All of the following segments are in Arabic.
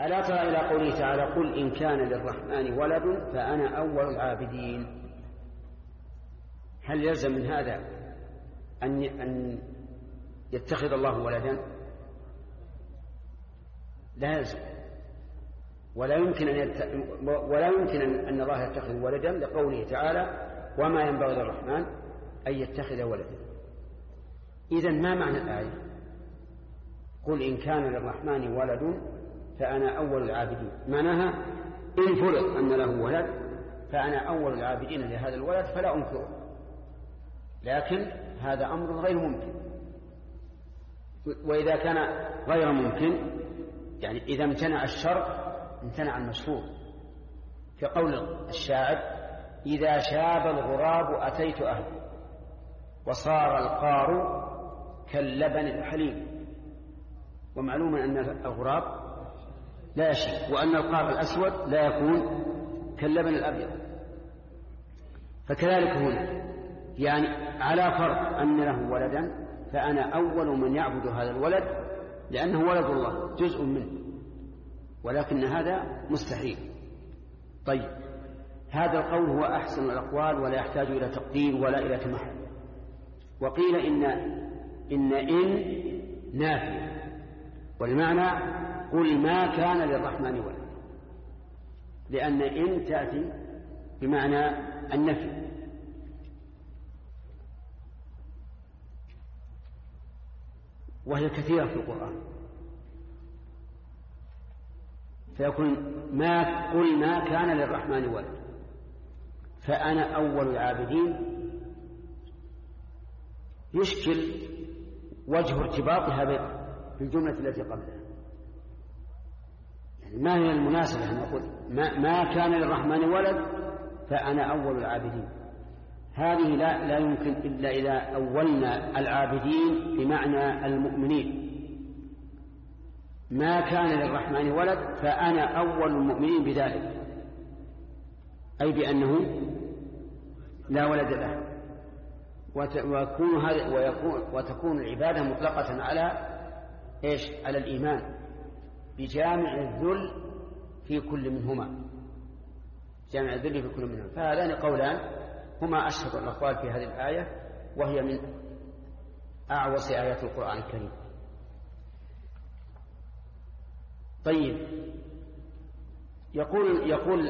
ألا ترى إلى قوله تعالى قل إن كان للرحمن ولد فأنا أول العابدين هل يلزم من هذا أن أن يتخذ الله ولدا؟ لا يلزم ولا يمكن أن يت... ولا يمكن أن الله يتخذ ولدا لقوله تعالى وما ينبغي للرحمن أن يتخذ ولدا إذا ما معنى الآية؟ قل إن كان للرحمن ولد فأنا أول العابدين. معناها إن فرض أن له ولد فأنا أول العابدين لهذا الولد فلا أنكره. لكن هذا أمر غير ممكن. وإذا كان غير ممكن يعني إذا امتنع الشرع امتنع المشروع. كقول الشاعر إذا شاب الغراب أتيت أهله وصار القار كاللبن الحليب ومعلوم أن الغراب لا يشيب وأن القار الأسود لا يكون كاللبن الأبيض. فكذلك هنا يعني على فرض أن له ولدا فأنا أول من يعبد هذا الولد لأنه ولد الله جزء منه. ولكن هذا مستحيل. طيب هذا القول هو أحسن الأقوال ولا يحتاج إلى تقدير ولا إلى تمحل. وقيل إن إن إن نافية والمعنى قل ما كان للرحمن ولد. لأن إن تأتي بمعنى النفي. وهي كثيرة في القرآن. فيكون ما قل ما كان للرحمن ولد. فأنا أول العابدين. يشكل وجه ارتباطها بالجملة التي قبلها. ما هي المناسبة أن نقول ما, ما كان للرحمن ولد فأنا أول العابدين. هذه لا, لا يمكن إلا إذا أولنا العابدين بمعنى المؤمنين. ما كان للرحمن ولد فأنا أول المؤمنين بذلك. أي بأنه لا ولد له. ويكون وتكون العبادة مطلقة على إيش؟ على الإيمان. بجامع الذل في كل منهما. جامع الذل في كل منهما. فهذان قولان هما أشهر الأقوال في هذه الآية وهي من أعوص آيات القرآن الكريم. طيب. يقول يقول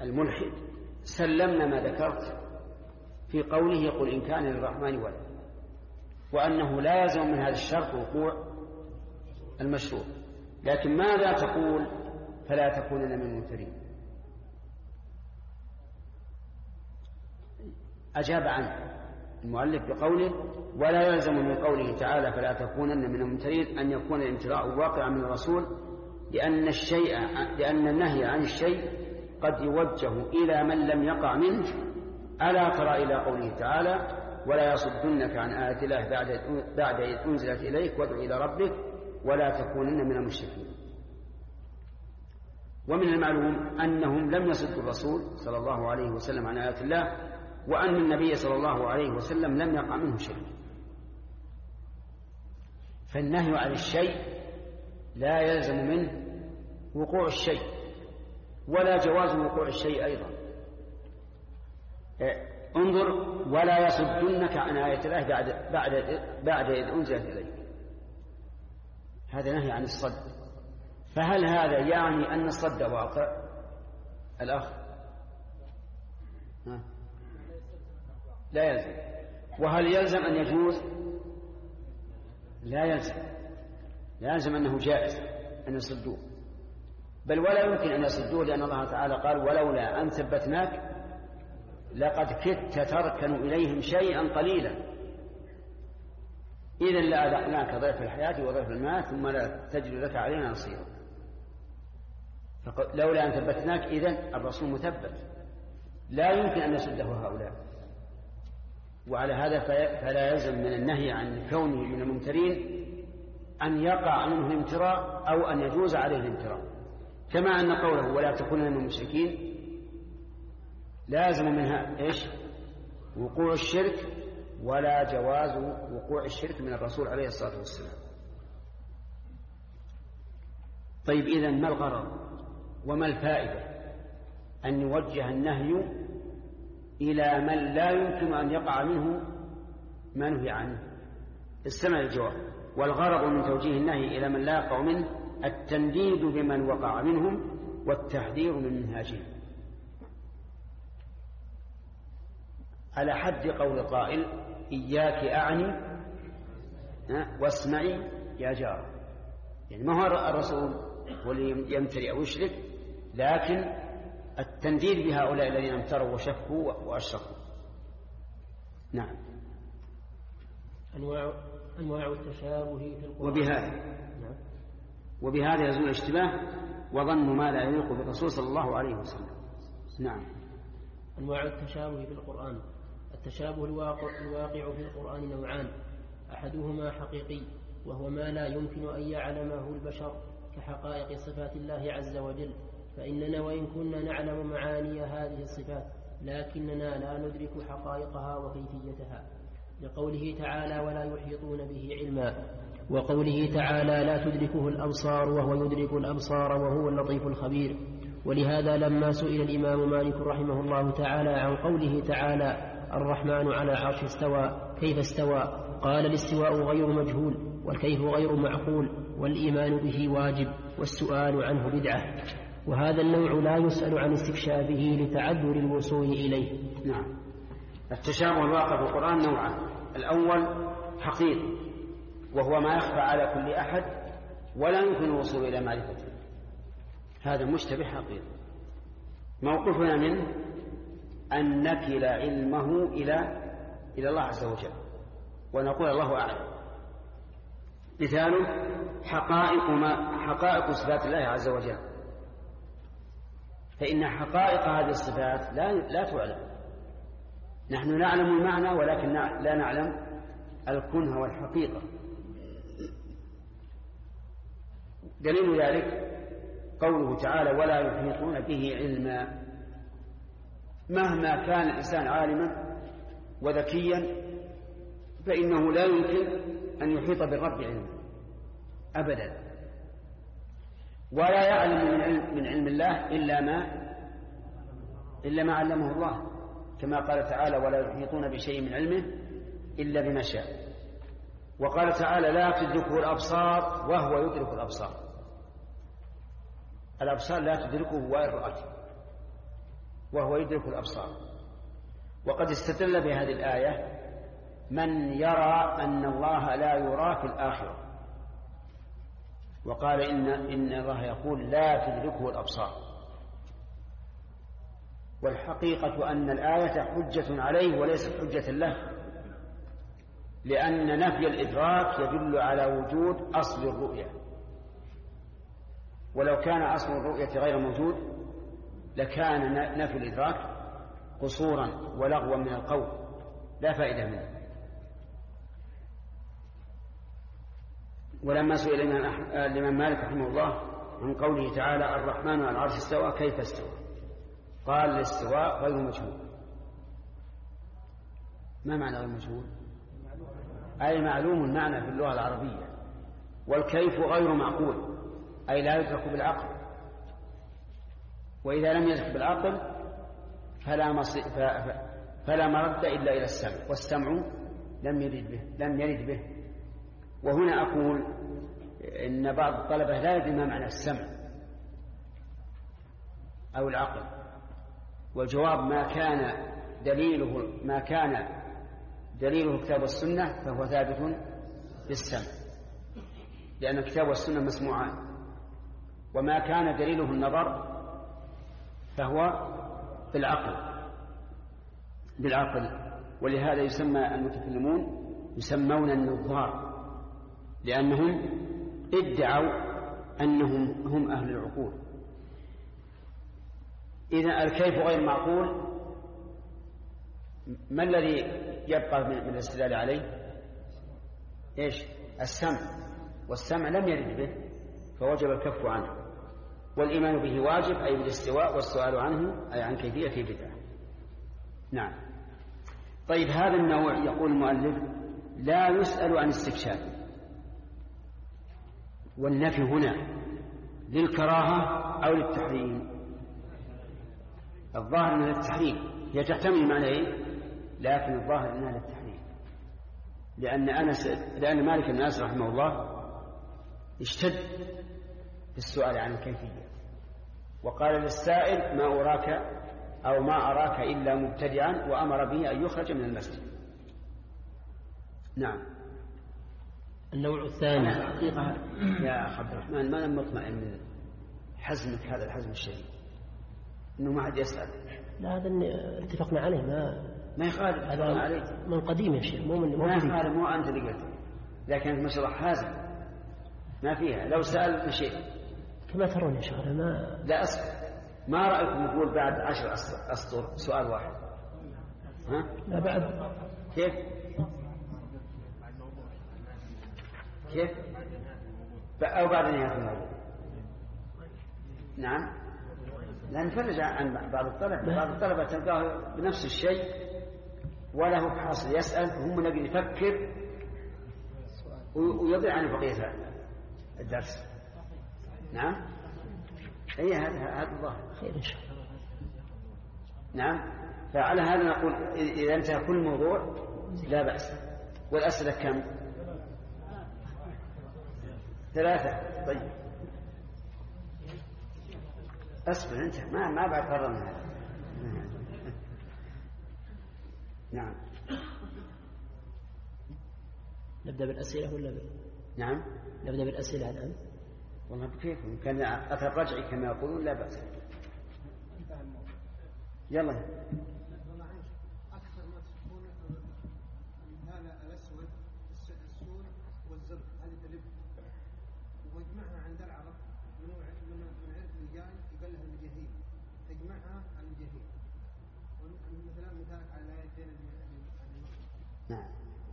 الملحد سلمنا ما ذكرت في قوله يقول إن كان للرحمن ولد وأنه لا يلزم من هذا الشرط وقوع المشروع. لكن ماذا تقول فلا تكونن من الممترين أجاب عنه المؤلف بقوله ولا يلزم من قوله تعالى فلا تكونن من الممترين أن يكون الامتراء واقعا من الرسول لأن الشيء لأن النهي عن الشيء قد يوجه إلى من لم يقع منه. ألا ترى إلى قوله تعالى ولا يصدنك عن آيات الله بعد بعد إذ أنزلت إليك وادع إلى ربك ولا تكونن من المشركين. ومن المعلوم أنهم لم يصدوا الرسول صلى الله عليه وسلم عن آيات الله وأن النبي صلى الله عليه وسلم لم يقع منه شيء. فالنهي عن الشيء لا يلزم منه وقوع الشيء ولا جواز وقوع الشيء أيضا. انظر ولا يصدنك عن آية الله بعد بعد بعد إذ أنزلت إليك. هذا نهي عن الصد. فهل هذا يعني أن الصد واقع؟ الأخ. ها. لا يلزم. وهل يلزم أن يجوز؟ لا يلزم. لا يلزم أنه جائز أن يصدوه. بل ولا يمكن أن يصدوه لأن الله تعالى قال ولولا أن ثبتناك لقد كدت تركن إليهم شيئا قليلا. إذا لأذقناك ضيف الحياة وضيف المات ثم لا تجد لك علينا نصيرا. لولا أن ثبتناك إذا الرسول مثبت. لا يمكن أن يصده هؤلاء. وعلى هذا فلا يلزم من النهي عن كونه من الممترين أن يقع منه الامتراء أو أن يجوز عليه الامتراء كما أن قوله ولا تكونن من المشركين لازم منها إيش؟ وقوع الشرك ولا جواز وقوع الشرك من الرسول عليه الصلاة والسلام. طيب إذا ما الغرض وما الفائدة؟ أن يوجه النهي إلى من لا يمكن أن يقع منه ما نهي عنه. استمع الجواب والغرض من توجيه النهي إلى من لا يقع منه التنديد بمن وقع منهم والتحذير من منهاجهم. على حد قول قائل إياك أعني واسمعي يا جار. يعني ما هو الرسول هو اللي يمتري أو يشرك لكن التنديد بهؤلاء الذين امتروا وشكوا وأشركوا. نعم. أنواع أنواع التشابه في القرآن. وبهذا. نعم. وبهذا يزول الاشتباه وظن ما لا يليق بالرسول صلى الله عليه وسلم. نعم. أنواع التشابه في القرآن. التشابه الواقع, الواقع في القرآن نوعان. أحدهما حقيقي وهو ما لا يمكن أن يعلمه البشر كحقائق صفات الله عز وجل. فإننا وإن كنا نعلم معاني هذه الصفات لكننا لا ندرك حقائقها وكيفيتها. لقوله تعالى ولا يحيطون به علما وقوله تعالى لا تدركه الأبصار وهو يدرك الأبصار وهو اللطيف الخبير ولهذا لما سئل الإمام مالك رحمه الله تعالى عن قوله تعالى الرحمن على العرش استوى كيف استوى؟ قال الاستواء غير مجهول والكيف غير معقول والإيمان به واجب والسؤال عنه بدعة. وهذا النوع لا يسأل عن استكشافه لتعذر الوصول إليه. نعم. التشابه الواقع في القرآن نوعان. الأول حقيقي وهو ما يخفى على كل أحد ولا يمكن الوصول إلى معرفته. هذا مشتبه حقيقي. موقفنا منه أن نكل علمه إلى إلى الله عز وجل. ونقول الله أعلم. مثاله حقائق ما حقائق صفات الله عز وجل. فإن حقائق هذه الصفات لا لا تعلم. نحن نعلم المعنى ولكن لا نعلم الكنه والحقيقة. دليل ذلك قوله تعالى ولا يحيطون به علما. مهما كان الإنسان عالما وذكيا فإنه لا يمكن أن يحيط بالرب علما أبدا. ولا يعلم من علم, من علم الله إلا ما إلا ما علمه الله كما قال تعالى ولا يحيطون بشيء من علمه إلا بما شاء وقال تعالى لا تدركه الأبصار وهو يدرك الأبصار الأبصار لا تدركه وإن رأته وهو يدرك الأبصار. وقد استدل بهذه الآية من يرى أن الله لا يرى في الآخرة. وقال إن, إن الله يقول لا تدركه الأبصار. والحقيقة أن الآية حجة عليه وليست حجة له لأن نفي الإدراك يدل على وجود أصل الرؤية. ولو كان أصل الرؤية غير موجود لكان نفي الإدراك قصورا ولغوا من القول. لا فائدة منه. ولما سئل الإمام مالك رحمه الله عن قوله تعالى الرحمن على العرش استوى كيف استوى؟ قال الاستواء غير مجهول. ما معنى غير مجهول؟ أي معلوم المعنى في اللغة العربية. والكيف غير معقول. أي لا يدرك بالعقل. وإذا لم يدرك بالعقل فلا. فلا مرد إلا إلى السمع والسمع لم يرد به لم يرد به وهنا أقول إن بعض الطلبة لا يدري ما معنى السمع أو العقل والجواب ما كان دليله ما كان دليله كتاب السنة فهو ثابت بالسمع لأن الكتاب والسنة مسموعان وما كان دليله النظر فهو بالعقل بالعقل. ولهذا يسمى المتكلمون يسمون النظار لأنهم ادعوا أنهم هم أهل العقول. إذا الكيف غير معقول ما الذي يبقى من الاستدلال عليه؟ إيش؟ السمع. والسمع لم يرد به فوجب الكف عنه. والإيمان به واجب أي بالاستواء والسؤال عنه أي عن كيفية بدعة. نعم. طيب هذا النوع يقول المؤلف لا يسأل عن استكشاف. والنفي هنا للكراهة أو للتحريم. الظاهر أنها للتحريم. هي تحتمل معنى إيه؟ لكن الظاهر أنها للتحريم. لأن أنس لأن مالك بن أنس رحمه الله اشتد في السؤال عن الكيفية. وقال للسائل ما أراك أو ما أراك إلا مبتدعا وأمر به أن يخرج من المسجد. نعم. النوع الثاني. يا أخ عبد الرحمن ما أنا مطمئن من حزمك هذا الحزم الشديد؟ إنه ما حد يسأل. لا هذا اتفقنا عليه ما ما يخالف هذا عليك من قديم يا شيخ مو من ما. يخالف مو أنت اللي قلت. لكن ما شاء الله حازم ما فيها. لو سأل مشيت. كما ترون يا شيخ ما لا أصبر ما رأيكم نقول بعد عشر أسطر سؤال واحد؟ ها؟ لا بعد. كيف؟ كيف؟ أو بعد نهاية الموضوع. نعم. لا نفرج عن بعض الطلبة. بعض الطلبة تلقاه بنفس الشيء وله حاصل يسأل هم نبي يفكر ويضيع عن بقية الدرس. نعم. اي هذا هذا الظاهر خير إن شاء الله. نعم. فعلى هذا نقول إذا انتهى كل موضوع لا بأس. والأسئلة كم؟ ثلاثة. طيب. أصبر انت ما ما بعد قررنا. هذا نعم. نبدأ بالأسئلة ولا ب... نعم. نبدأ بالأسئلة الآن؟ والله بكيف كان أثر رجعي كما يقولون لا بأس. يلا. أكثر ما تشوفون الاسود السود والزرق هذه واجمعها عند العرب من من من عرق الرجال يقال لها المجاهيل تجمعها المجاهيل مثلا مثالك على نعم.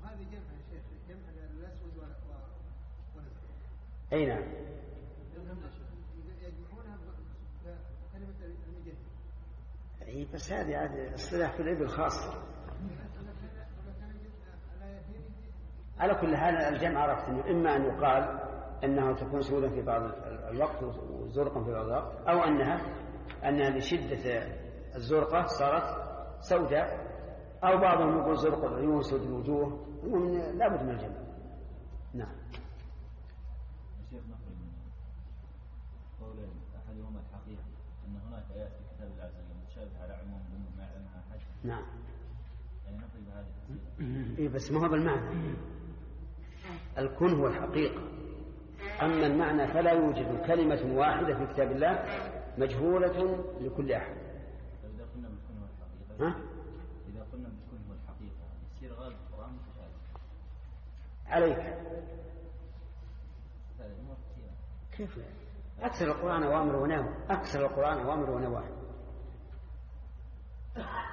وهذه جمع يا شيخ جمع الأسود والازرق أي نعم. إي بس هذه هذه اصطلاح في الابل خاصه على كل حال الجمع عرفت إنه إما أن يقال أنها تكون سودا في بعض الوقت وزرقا في بعض الوقت أو أنها انها لشده الزرقة صارت سوداء أو بعضهم يقول زرق العيون سود الوجوه المهم لابد من الجمع. نعم شيخ نخرج من قولين احدهما الحقيقي ان هناك ايات في كتاب الله عز وجل متشابهه على عموم الأمور ما يعلمها احد نعم. يعني الحقيقة اي بس ما هو بالمعنى. الكون هو الحقيقة. أما المعنى فلا يوجد كلمة واحدة في كتاب الله مجهولة لكل أحد. فإذا قلنا بالكون هو الحقيقة ها؟ إذا قلنا بالكون هو الحقيقة يصير غالب متشابه عليك. كيف أكثر القرآن أوامر ونواهي أكثر القرآن أوامر ونواهي.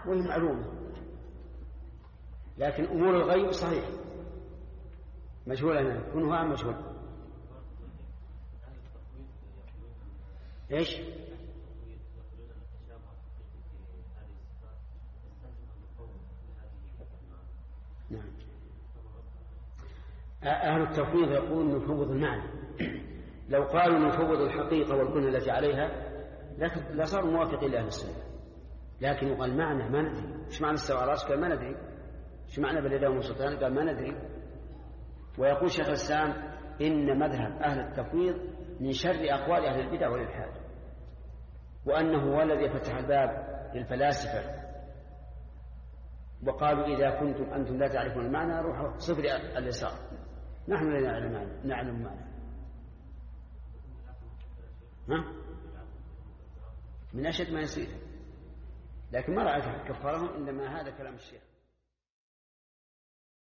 وهي معلومة لكن أمور الغيب صحيح. مجهولة هنا كونها مجهول؟ إيش؟ نعم. أهل التفويض يقول نفوض المعنى. لو قالوا نفوض الحقيقة والكنة التي عليها لصار موافقين لأهل السنة. لكن يقال معنى ما ندري. إيش معنى استوى على قال ما ندري. إيش معنى بل يداه سلطان قال ما ندري. ويقول شيخ الإسلام إن مذهب أهل التفويض من شر أقوال أهل البدع والإلحاد وأنه هو الذي فتح الباب للفلاسفة. وقالوا إذا كنتم أنتم لا تعرفون المعنى روحوا صفر اليسار. نحن لا نعلم نعلم معنى. ها؟ من أشد ما يصير. لكن ما رايت كفرهم إنما هذا كلام الشيخ.